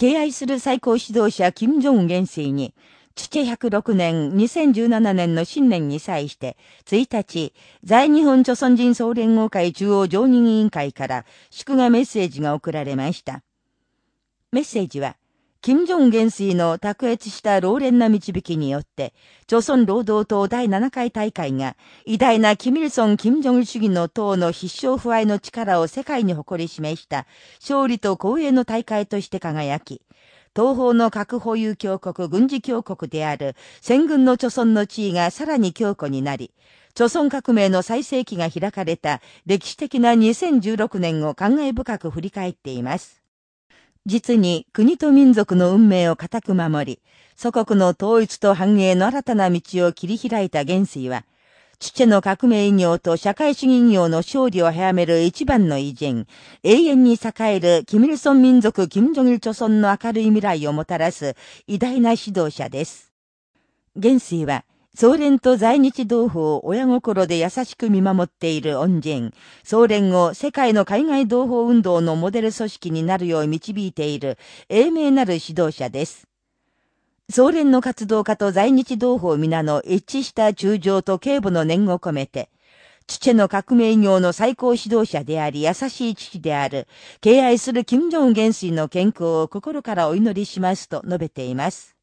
敬愛する最高指導者金正恩元帥に、父106年2017年の新年に際して、1日、在日本朝鮮人総連合会中央常任委員会から祝賀メッセージが送られました。メッセージは、金正恩元帥の卓越した老練な導きによって、朝鮮労働党第7回大会が、偉大なキミルソン・金正恩主義の党の必勝不敗の力を世界に誇り示した、勝利と光栄の大会として輝き、東方の核保有強国、軍事強国である、戦軍の朝鮮の地位がさらに強固になり、朝鮮革命の最盛期が開かれた歴史的な2016年を感慨深く振り返っています。実に国と民族の運命を固く守り、祖国の統一と繁栄の新たな道を切り開いた元帥は、父の革命医業と社会主義医業の勝利を早める一番の偉人、永遠に栄えるキミルソン民族金正日朝村の明るい未来をもたらす偉大な指導者です。元帥は、総連と在日同胞を親心で優しく見守っている恩人、総連を世界の海外同胞運動のモデル組織になるよう導いている英明なる指導者です。総連の活動家と在日同胞皆の一致した中将と警護の念を込めて、父の革命業の最高指導者であり優しい父である、敬愛する金正恩元帥の健康を心からお祈りしますと述べています。